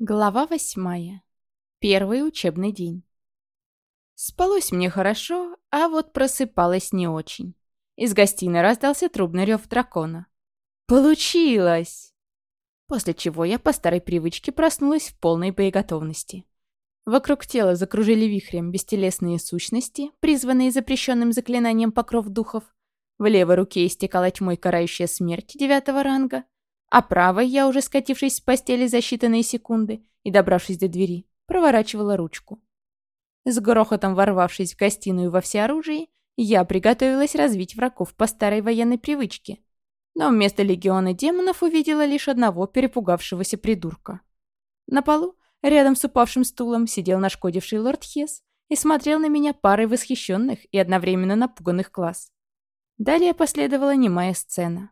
Глава восьмая. Первый учебный день. Спалось мне хорошо, а вот просыпалась не очень. Из гостиной раздался трубный рев дракона. Получилось! После чего я по старой привычке проснулась в полной боеготовности. Вокруг тела закружили вихрем бестелесные сущности, призванные запрещенным заклинанием покров духов. В левой руке истекала тьмой карающая смерть девятого ранга, а правой я, уже скатившись с постели за считанные секунды и добравшись до двери, проворачивала ручку. С грохотом ворвавшись в гостиную во всеоружии, я приготовилась развить врагов по старой военной привычке. Но вместо легиона демонов увидела лишь одного перепугавшегося придурка. На полу, рядом с упавшим стулом, сидел нашкодивший лорд Хес и смотрел на меня парой восхищенных и одновременно напуганных глаз. Далее последовала немая сцена.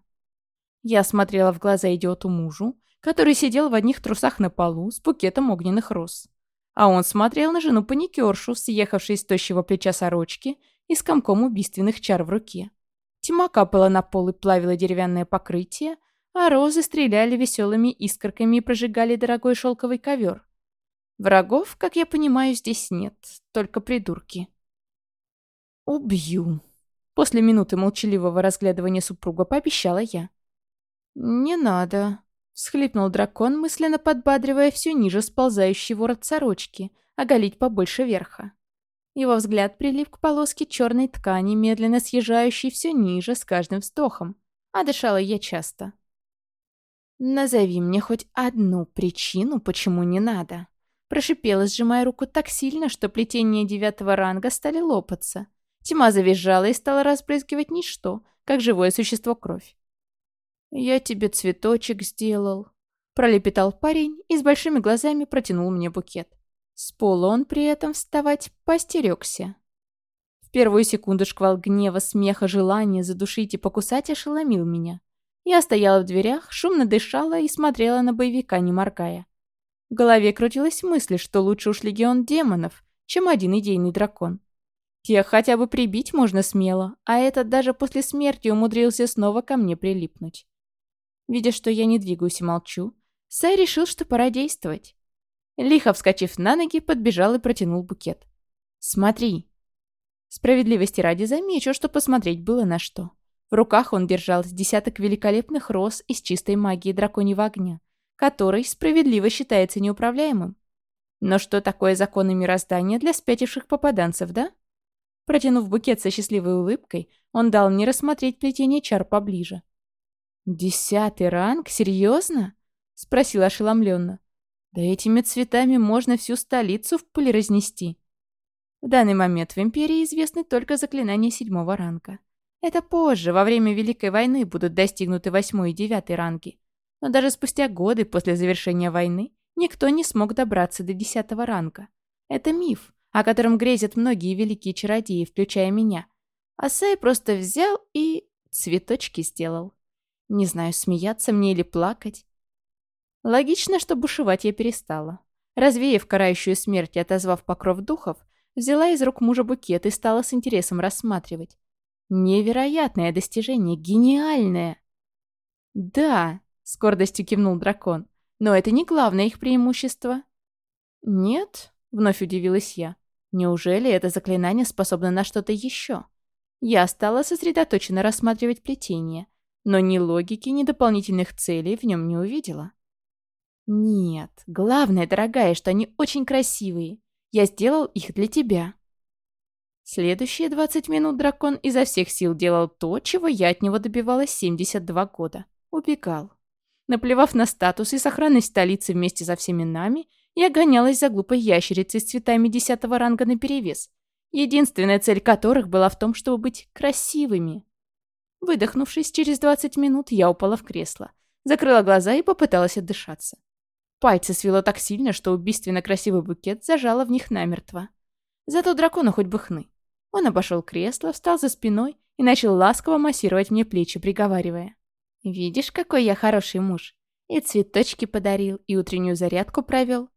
Я смотрела в глаза идиоту мужу, который сидел в одних трусах на полу с букетом огненных роз. А он смотрел на жену паникершу, съехавшей с тощего плеча сорочки и с комком убийственных чар в руке. Тьма капала на пол и плавила деревянное покрытие, а розы стреляли веселыми искорками и прожигали дорогой шелковый ковер. Врагов, как я понимаю, здесь нет, только придурки. «Убью!» После минуты молчаливого разглядывания супруга пообещала я. «Не надо», — всхлипнул дракон, мысленно подбадривая все ниже сползающий ворот сорочки, оголить побольше верха. Его взгляд прилип к полоске черной ткани, медленно съезжающей все ниже с каждым вздохом, а дышала я часто. «Назови мне хоть одну причину, почему не надо», — прошипела, сжимая руку так сильно, что плетения девятого ранга стали лопаться. Тьма завизжала и стала разбрызгивать ничто, как живое существо кровь. «Я тебе цветочек сделал», — пролепетал парень и с большими глазами протянул мне букет. С пола он при этом вставать постерегся. В первую секунду шквал гнева, смеха, желания задушить и покусать ошеломил меня. Я стояла в дверях, шумно дышала и смотрела на боевика, не моргая. В голове крутилась мысль, что лучше уж легион демонов, чем один идейный дракон. Тех хотя бы прибить можно смело, а этот даже после смерти умудрился снова ко мне прилипнуть. Видя, что я не двигаюсь и молчу, Сай решил, что пора действовать. Лихо вскочив на ноги, подбежал и протянул букет. «Смотри!» Справедливости ради замечу, что посмотреть было на что. В руках он держал десяток великолепных роз из чистой магии драконьего огня, который справедливо считается неуправляемым. Но что такое законы мироздания для спятивших попаданцев, да? Протянув букет со счастливой улыбкой, он дал мне рассмотреть плетение чар поближе. «Десятый ранг? Серьезно?» — спросил ошеломленно. «Да этими цветами можно всю столицу в пыль разнести». В данный момент в Империи известны только заклинания седьмого ранга. Это позже, во время Великой войны, будут достигнуты восьмой и девятый ранги. Но даже спустя годы после завершения войны никто не смог добраться до десятого ранга. Это миф, о котором грезят многие великие чародеи, включая меня. А Сай просто взял и цветочки сделал. Не знаю, смеяться мне или плакать. Логично, что бушевать я перестала. Развеяв карающую смерть и отозвав покров духов, взяла из рук мужа букет и стала с интересом рассматривать. Невероятное достижение, гениальное. Да, с гордостью кивнул дракон, но это не главное их преимущество. Нет, вновь удивилась я. Неужели это заклинание способно на что-то еще? Я стала сосредоточенно рассматривать плетение, но ни логики, ни дополнительных целей в нем не увидела. «Нет, главное, дорогая, что они очень красивые. Я сделал их для тебя». Следующие 20 минут дракон изо всех сил делал то, чего я от него добивалась 72 года. Убегал. Наплевав на статус и сохранность столицы вместе со всеми нами, я гонялась за глупой ящерицей с цветами десятого ранга наперевес, единственная цель которых была в том, чтобы быть красивыми. Выдохнувшись через 20 минут, я упала в кресло, закрыла глаза и попыталась отдышаться. Пальцы свело так сильно, что убийственно красивый букет зажало в них намертво. Зато дракону хоть бы хны. Он обошел кресло, встал за спиной и начал ласково массировать мне плечи, приговаривая. «Видишь, какой я хороший муж. И цветочки подарил, и утреннюю зарядку провел.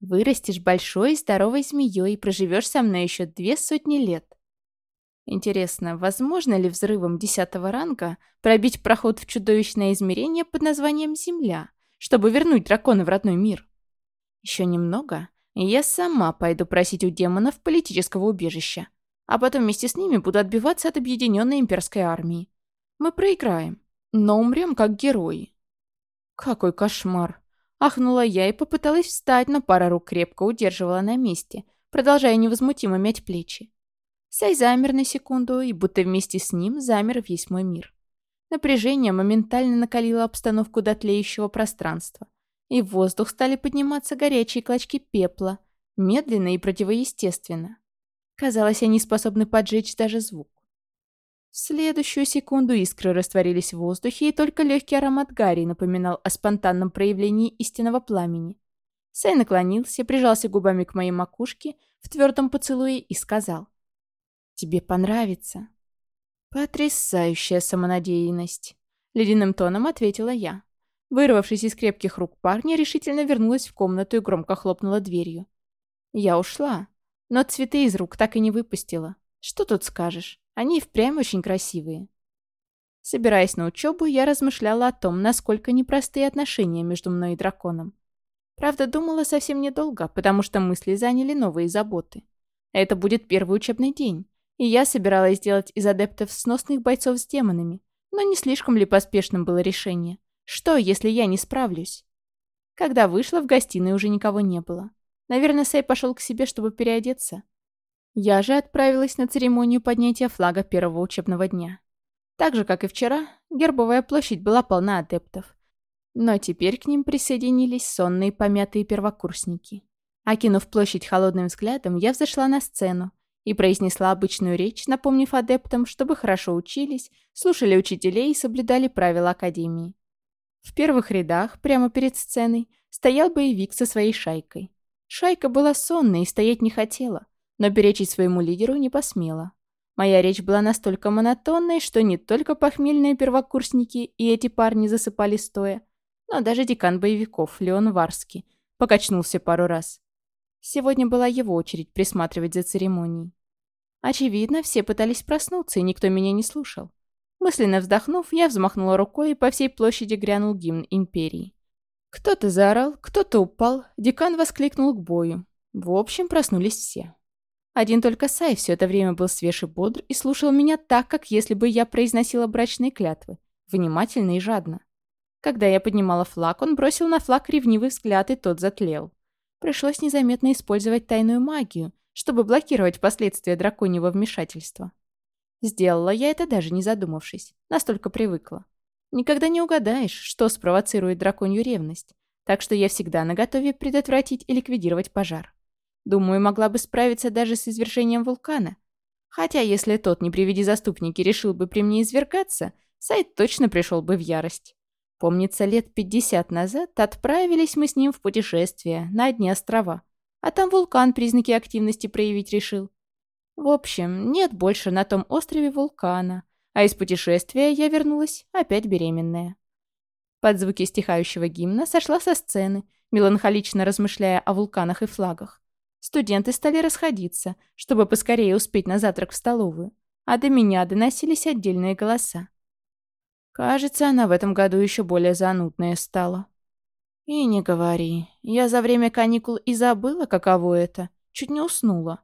Вырастешь большой и здоровой змеей и проживешь со мной еще две сотни лет. Интересно, возможно ли взрывом десятого ранга пробить проход в чудовищное измерение под названием Земля, чтобы вернуть дракона в родной мир? Еще немного, и я сама пойду просить у демонов политического убежища, а потом вместе с ними буду отбиваться от объединенной имперской армии. Мы проиграем, но умрем как герои. Какой кошмар. Ахнула я и попыталась встать, но пара рук крепко удерживала на месте, продолжая невозмутимо мять плечи. Сай замер на секунду, и будто вместе с ним замер весь мой мир. Напряжение моментально накалило обстановку до тлеющего пространства, и в воздух стали подниматься горячие клочки пепла, медленно и противоестественно. Казалось, они способны поджечь даже звук. В следующую секунду искры растворились в воздухе, и только легкий аромат гари напоминал о спонтанном проявлении истинного пламени. Сай наклонился, прижался губами к моей макушке в твердом поцелуе и сказал. «Тебе понравится». «Потрясающая самонадеянность», — ледяным тоном ответила я. Вырвавшись из крепких рук парня, решительно вернулась в комнату и громко хлопнула дверью. Я ушла, но цветы из рук так и не выпустила. Что тут скажешь? Они впрямь очень красивые. Собираясь на учебу, я размышляла о том, насколько непростые отношения между мной и драконом. Правда, думала совсем недолго, потому что мысли заняли новые заботы. Это будет первый учебный день, и я собиралась сделать из адептов сносных бойцов с демонами. Но не слишком ли поспешным было решение? Что, если я не справлюсь? Когда вышла, в гостиной уже никого не было. Наверное, Сэй пошел к себе, чтобы переодеться. Я же отправилась на церемонию поднятия флага первого учебного дня. Так же, как и вчера, гербовая площадь была полна адептов. Но теперь к ним присоединились сонные помятые первокурсники. Окинув площадь холодным взглядом, я взошла на сцену и произнесла обычную речь, напомнив адептам, чтобы хорошо учились, слушали учителей и соблюдали правила Академии. В первых рядах, прямо перед сценой, стоял боевик со своей шайкой. Шайка была сонной и стоять не хотела но перечить своему лидеру не посмела. Моя речь была настолько монотонной, что не только похмельные первокурсники и эти парни засыпали стоя, но даже декан боевиков, Леон Варский, покачнулся пару раз. Сегодня была его очередь присматривать за церемонией. Очевидно, все пытались проснуться, и никто меня не слушал. Мысленно вздохнув, я взмахнула рукой, и по всей площади грянул гимн Империи. Кто-то заорал, кто-то упал, декан воскликнул к бою. В общем, проснулись все. Один только Сай все это время был свеж и бодр и слушал меня так, как если бы я произносила брачные клятвы, внимательно и жадно. Когда я поднимала флаг, он бросил на флаг ревнивый взгляд, и тот затлел. Пришлось незаметно использовать тайную магию, чтобы блокировать последствия драконьего вмешательства. Сделала я это даже не задумавшись, настолько привыкла. Никогда не угадаешь, что спровоцирует драконью ревность, так что я всегда наготове предотвратить и ликвидировать пожар. Думаю, могла бы справиться даже с извержением вулкана. Хотя, если тот, не приведи заступники, решил бы при мне извергаться, Сайт точно пришел бы в ярость. Помнится, лет пятьдесят назад отправились мы с ним в путешествие на одни острова. А там вулкан признаки активности проявить решил. В общем, нет больше на том острове вулкана. А из путешествия я вернулась опять беременная. Под звуки стихающего гимна сошла со сцены, меланхолично размышляя о вулканах и флагах. Студенты стали расходиться, чтобы поскорее успеть на завтрак в столовую, а до меня доносились отдельные голоса. Кажется, она в этом году еще более занудная стала. И не говори, я за время каникул и забыла, каково это, чуть не уснула.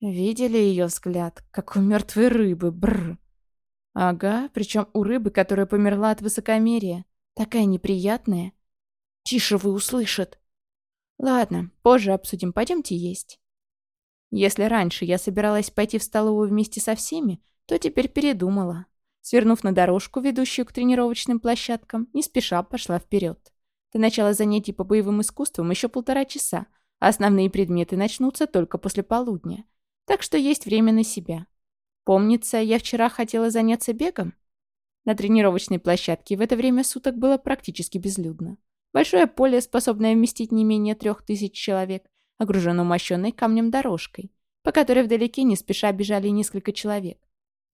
Видели ее взгляд, как у мертвой рыбы, бррр. Ага, причем у рыбы, которая померла от высокомерия. Такая неприятная. Тише вы услышат. Ладно, позже обсудим, пойдемте есть. Если раньше я собиралась пойти в столовую вместе со всеми, то теперь передумала. Свернув на дорожку, ведущую к тренировочным площадкам, не спеша пошла вперед. До начала занятий по боевым искусствам еще полтора часа, а основные предметы начнутся только после полудня. Так что есть время на себя. Помнится, я вчера хотела заняться бегом? На тренировочной площадке в это время суток было практически безлюдно. Большое поле, способное вместить не менее трех тысяч человек, окружено мощенной камнем дорожкой, по которой вдалеке не спеша бежали несколько человек.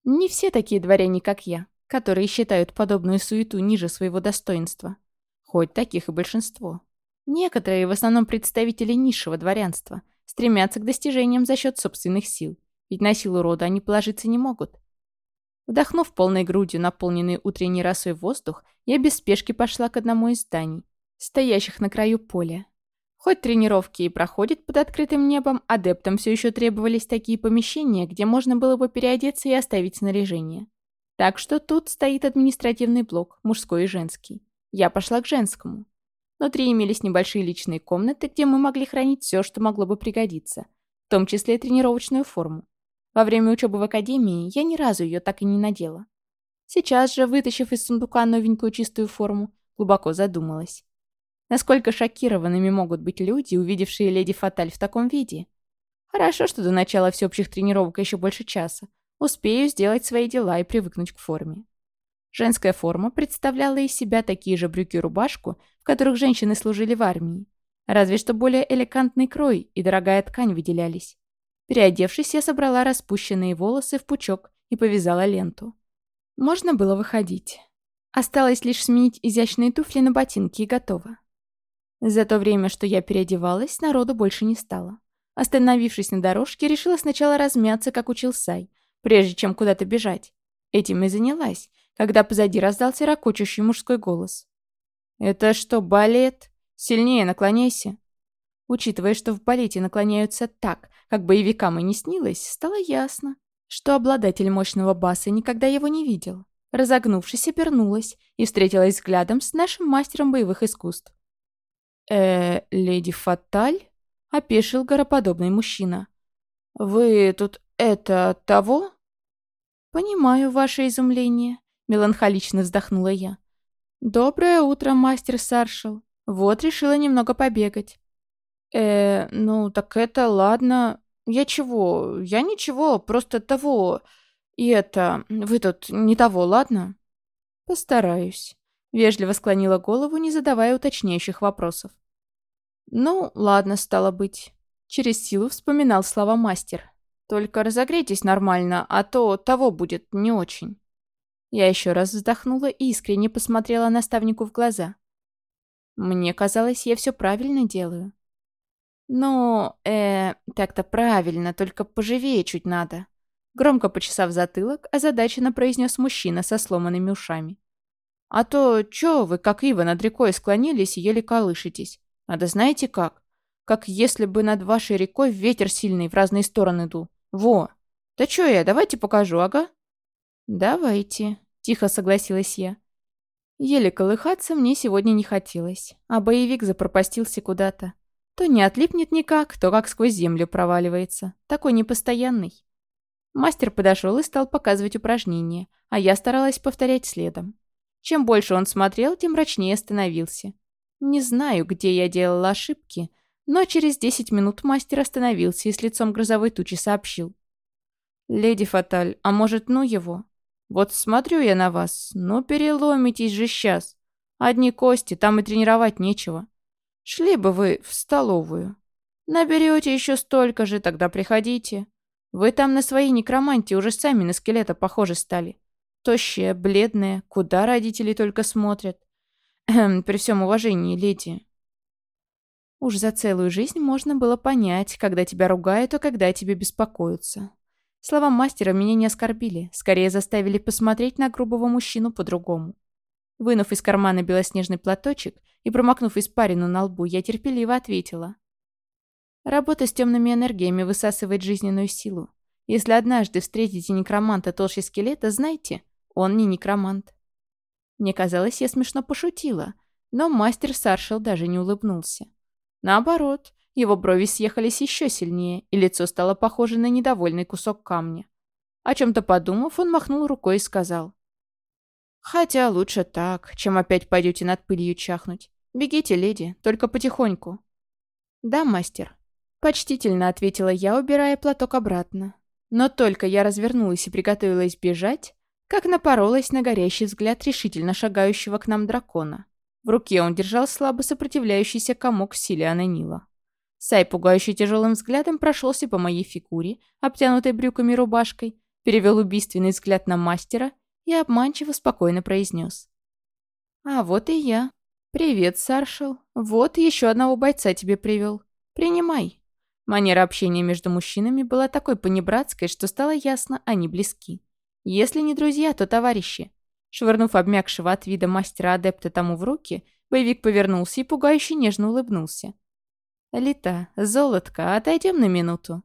Не все такие дворяне, как я, которые считают подобную суету ниже своего достоинства. Хоть таких и большинство. Некоторые, в основном представители низшего дворянства, стремятся к достижениям за счет собственных сил, ведь на силу рода они положиться не могут. Вдохнув полной грудью наполненный утренней росой воздух, я без спешки пошла к одному из зданий, стоящих на краю поля. Хоть тренировки и проходят под открытым небом, адептам все еще требовались такие помещения, где можно было бы переодеться и оставить снаряжение. Так что тут стоит административный блок, мужской и женский. Я пошла к женскому. Внутри имелись небольшие личные комнаты, где мы могли хранить все, что могло бы пригодиться, в том числе тренировочную форму. Во время учебы в академии я ни разу ее так и не надела. Сейчас же, вытащив из сундука новенькую чистую форму, глубоко задумалась. Насколько шокированными могут быть люди, увидевшие леди Фаталь в таком виде? Хорошо, что до начала всеобщих тренировок еще больше часа. Успею сделать свои дела и привыкнуть к форме. Женская форма представляла из себя такие же брюки и рубашку, в которых женщины служили в армии. Разве что более элегантный крой и дорогая ткань выделялись. Переодевшись, я собрала распущенные волосы в пучок и повязала ленту. Можно было выходить. Осталось лишь сменить изящные туфли на ботинки и готово. За то время, что я переодевалась, народу больше не стало. Остановившись на дорожке, решила сначала размяться, как учил Сай, прежде чем куда-то бежать. Этим и занялась, когда позади раздался ракочущий мужской голос. «Это что, балет? Сильнее наклоняйся!» Учитывая, что в балете наклоняются так, как боевикам и не снилось, стало ясно, что обладатель мощного баса никогда его не видел. Разогнувшись, обернулась и встретилась взглядом с нашим мастером боевых искусств э леди Фаталь?» — опешил гороподобный мужчина. «Вы тут это того?» «Понимаю ваше изумление», — меланхолично вздохнула я. «Доброе утро, мастер Саршел. Вот решила немного побегать». «Э, ну так это ладно. Я чего? Я ничего, просто того. И это, вы тут не того, ладно?» «Постараюсь». Вежливо склонила голову, не задавая уточняющих вопросов. «Ну, ладно, стало быть». Через силу вспоминал слова мастер. «Только разогрейтесь нормально, а то того будет не очень». Я еще раз вздохнула и искренне посмотрела наставнику в глаза. Мне казалось, я все правильно делаю. «Ну, э, так-то правильно, только поживее чуть надо». Громко почесав затылок, озадаченно произнес мужчина со сломанными ушами. А то, чё вы, как ива, над рекой склонились и еле колышетесь? Надо знаете как? Как если бы над вашей рекой ветер сильный в разные стороны дул. Во! Да чё я, давайте покажу, ага? Давайте, тихо согласилась я. Еле колыхаться мне сегодня не хотелось, а боевик запропастился куда-то. То не отлипнет никак, то как сквозь землю проваливается. Такой непостоянный. Мастер подошел и стал показывать упражнения, а я старалась повторять следом. Чем больше он смотрел, тем мрачнее становился. Не знаю, где я делала ошибки, но через 10 минут мастер остановился и с лицом грозовой тучи сообщил. «Леди Фаталь, а может, ну его? Вот смотрю я на вас, ну переломитесь же сейчас. Одни кости, там и тренировать нечего. Шли бы вы в столовую. Наберете еще столько же, тогда приходите. Вы там на своей некромантии уже сами на скелета похожи стали. Тощая, бледная, куда родители только смотрят. Эм, при всем уважении, леди. Уж за целую жизнь можно было понять, когда тебя ругают, а когда тебе беспокоятся. Слова мастера меня не оскорбили, скорее заставили посмотреть на грубого мужчину по-другому. Вынув из кармана белоснежный платочек и промокнув испарину на лбу, я терпеливо ответила. Работа с темными энергиями высасывает жизненную силу. Если однажды встретите некроманта толще скелета, знайте, он не некромант. Мне казалось, я смешно пошутила, но мастер Саршел даже не улыбнулся. Наоборот, его брови съехались еще сильнее, и лицо стало похоже на недовольный кусок камня. О чем-то подумав, он махнул рукой и сказал. «Хотя лучше так, чем опять пойдете над пылью чахнуть. Бегите, леди, только потихоньку». «Да, мастер», — почтительно ответила я, убирая платок обратно. Но только я развернулась и приготовилась бежать, как напоролась на горящий взгляд решительно шагающего к нам дракона. В руке он держал слабо сопротивляющийся комок Силиана Нила. Сай, пугающий тяжелым взглядом, прошелся по моей фигуре, обтянутой брюками рубашкой, перевел убийственный взгляд на мастера и обманчиво спокойно произнес. «А вот и я. Привет, Саршел. Вот еще одного бойца тебе привел. Принимай». Манера общения между мужчинами была такой понебратской, что стало ясно, они близки. Если не друзья, то товарищи. Швырнув обмякшего от вида мастера-адепта тому в руки, боевик повернулся и пугающе нежно улыбнулся. «Лита, золотко, отойдем на минуту».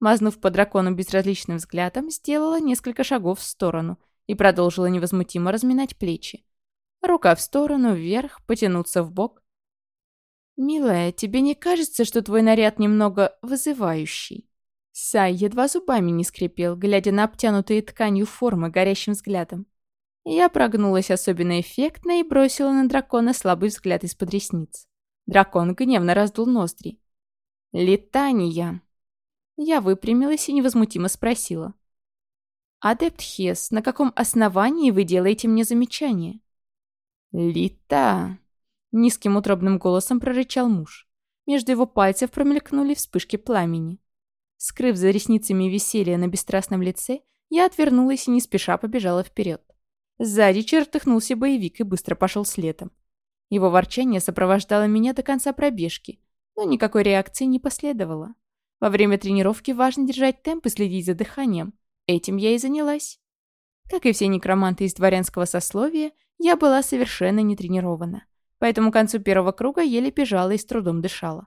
Мазнув по дракону безразличным взглядом, сделала несколько шагов в сторону и продолжила невозмутимо разминать плечи. Рука в сторону, вверх, потянуться в бок. «Милая, тебе не кажется, что твой наряд немного вызывающий?» Сай едва зубами не скрипел, глядя на обтянутые тканью формы горящим взглядом. Я прогнулась особенно эффектно и бросила на дракона слабый взгляд из-под ресниц. Дракон гневно раздул ноздри. «Летания!» Я выпрямилась и невозмутимо спросила. «Адепт Хес, на каком основании вы делаете мне замечание?» «Лита!» — низким утробным голосом прорычал муж. Между его пальцев промелькнули вспышки пламени. Скрыв за ресницами веселье на бесстрастном лице, я отвернулась и не спеша побежала вперед. Сзади чертыхнулся боевик и быстро пошел следом. Его ворчание сопровождало меня до конца пробежки, но никакой реакции не последовало. Во время тренировки важно держать темп и следить за дыханием. Этим я и занялась. Как и все некроманты из дворянского сословия, я была совершенно не тренирована, поэтому к концу первого круга еле бежала и с трудом дышала.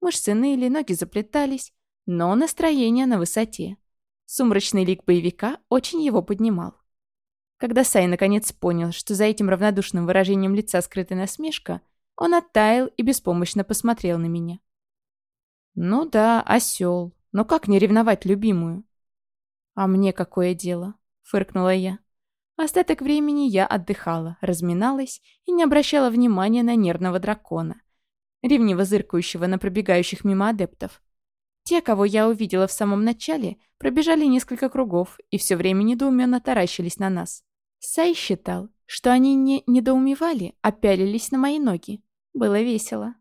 Мышцы ныли, ноги заплетались, но настроение на высоте. Сумрачный лик боевика очень его поднимал. Когда Сай наконец понял, что за этим равнодушным выражением лица скрыта насмешка, он оттаял и беспомощно посмотрел на меня. «Ну да, осел. Но как не ревновать любимую?» «А мне какое дело?» — фыркнула я. Остаток времени я отдыхала, разминалась и не обращала внимания на нервного дракона, ревниво зыркающего на пробегающих мимо адептов. Те, кого я увидела в самом начале, пробежали несколько кругов и все время недоуменно таращились на нас. Сай считал, что они не недоумевали, а пялились на мои ноги. Было весело.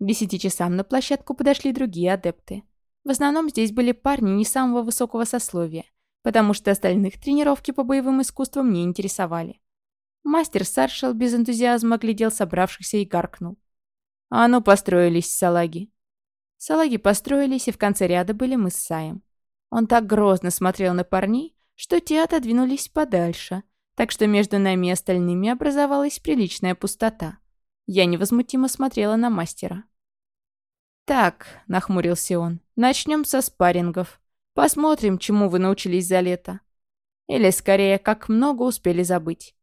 К десяти часам на площадку подошли другие адепты. В основном здесь были парни не самого высокого сословия, потому что остальных тренировки по боевым искусствам не интересовали. Мастер Саршел без энтузиазма глядел собравшихся и гаркнул. «А ну, построились, салаги!» Салаги построились, и в конце ряда были мы с Саем. Он так грозно смотрел на парней, что те отодвинулись подальше, так что между нами и остальными образовалась приличная пустота. Я невозмутимо смотрела на мастера. «Так», — нахмурился он, — «начнем со спаррингов. Посмотрим, чему вы научились за лето. Или, скорее, как много успели забыть.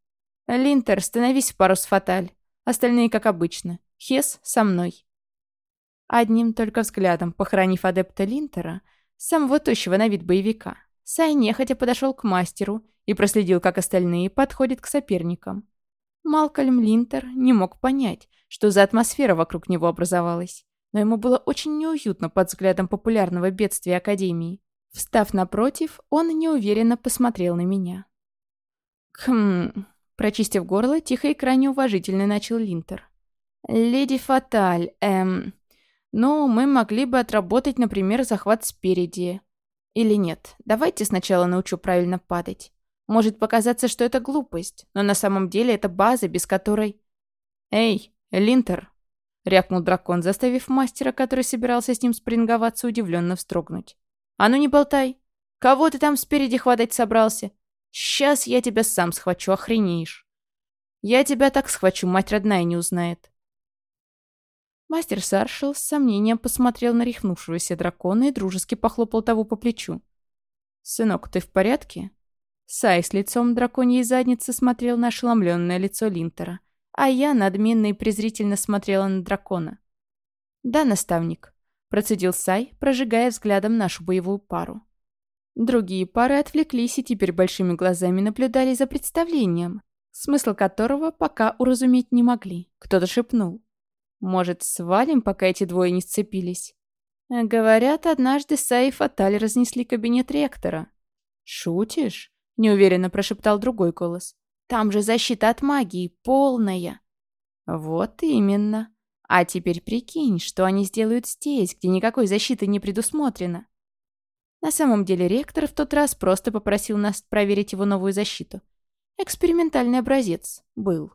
Линтер, становись в с Фаталь. Остальные, как обычно. Хес со мной». Одним только взглядом, похоронив адепта Линтера, самого тощего на вид боевика, Сай нехотя подошел к мастеру и проследил, как остальные подходят к соперникам. Малкольм Линтер не мог понять, что за атмосфера вокруг него образовалась, но ему было очень неуютно под взглядом популярного бедствия Академии. Встав напротив, он неуверенно посмотрел на меня. «Хм...» Прочистив горло, тихо и крайне уважительно начал Линтер. «Леди Фаталь, эм... Ну, мы могли бы отработать, например, захват спереди. Или нет, давайте сначала научу правильно падать. Может показаться, что это глупость, но на самом деле это база, без которой... «Эй, Линтер!» — рявкнул дракон, заставив мастера, который собирался с ним спринговаться, удивленно встрогнуть. «А ну не болтай! Кого ты там спереди хватать собрался? Сейчас я тебя сам схвачу, охренеешь! Я тебя так схвачу, мать родная не узнает!» Мастер Саршел с сомнением посмотрел на рехнувшегося дракона и дружески похлопал того по плечу. «Сынок, ты в порядке?» Сай с лицом драконьей задницы смотрел на ошеломленное лицо Линтера, а я надменно и презрительно смотрела на дракона. «Да, наставник», Процедил Сай, прожигая взглядом нашу боевую пару. Другие пары отвлеклись и теперь большими глазами наблюдали за представлением, смысл которого пока уразуметь не могли. Кто-то шепнул. «Может, свалим, пока эти двое не сцепились?» Говорят, однажды Сай и Фаталь разнесли кабинет ректора. «Шутишь?» — неуверенно прошептал другой голос. «Там же защита от магии, полная!» «Вот именно!» А теперь прикинь, что они сделают здесь, где никакой защиты не предусмотрено. На самом деле ректор в тот раз просто попросил нас проверить его новую защиту. Экспериментальный образец. Был.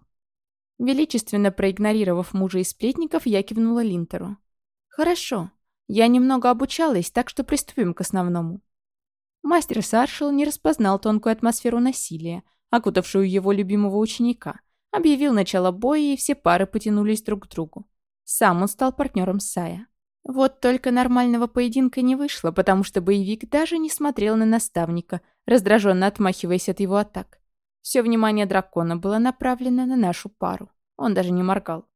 Величественно проигнорировав мужа и сплетников, я кивнула Линтеру. «Хорошо. Я немного обучалась, так что приступим к основному». Мастер Саршел не распознал тонкую атмосферу насилия, окутавшую его любимого ученика, объявил начало боя, и все пары потянулись друг к другу. Сам он стал партнером Сая. Вот только нормального поединка не вышло, потому что боевик даже не смотрел на наставника, раздраженно отмахиваясь от его атак. Все внимание дракона было направлено на нашу пару. Он даже не моргал.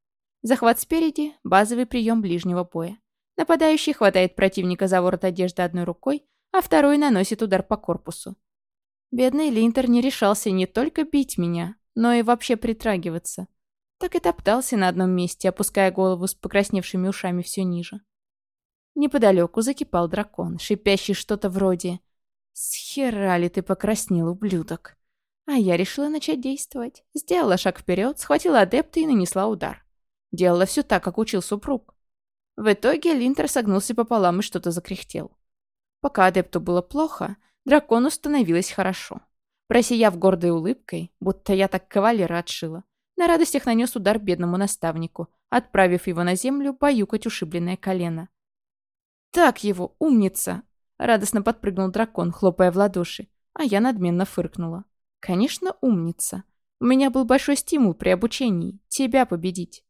Захват спереди – базовый прием ближнего боя. Нападающий хватает противника за ворот одежды одной рукой, а второй наносит удар по корпусу. Бедный Линтер не решался не только бить меня, но и вообще притрагиваться. Так и топтался на одном месте, опуская голову с покрасневшими ушами все ниже. Неподалеку закипал дракон, шипящий что-то вроде «Схера ли ты покраснел, ублюдок?» А я решила начать действовать. Сделала шаг вперед, схватила адепта и нанесла удар. Делала все так, как учил супруг. В итоге Линтер согнулся пополам и что-то закряхтел. Пока адепту было плохо, дракону становилось хорошо. Просияв гордой улыбкой, будто я так кавалера отшила, на радостях нанес удар бедному наставнику, отправив его на землю баюкать ушибленное колено. «Так его, умница!» Радостно подпрыгнул дракон, хлопая в ладоши, а я надменно фыркнула. «Конечно, умница. У меня был большой стимул при обучении. Тебя победить».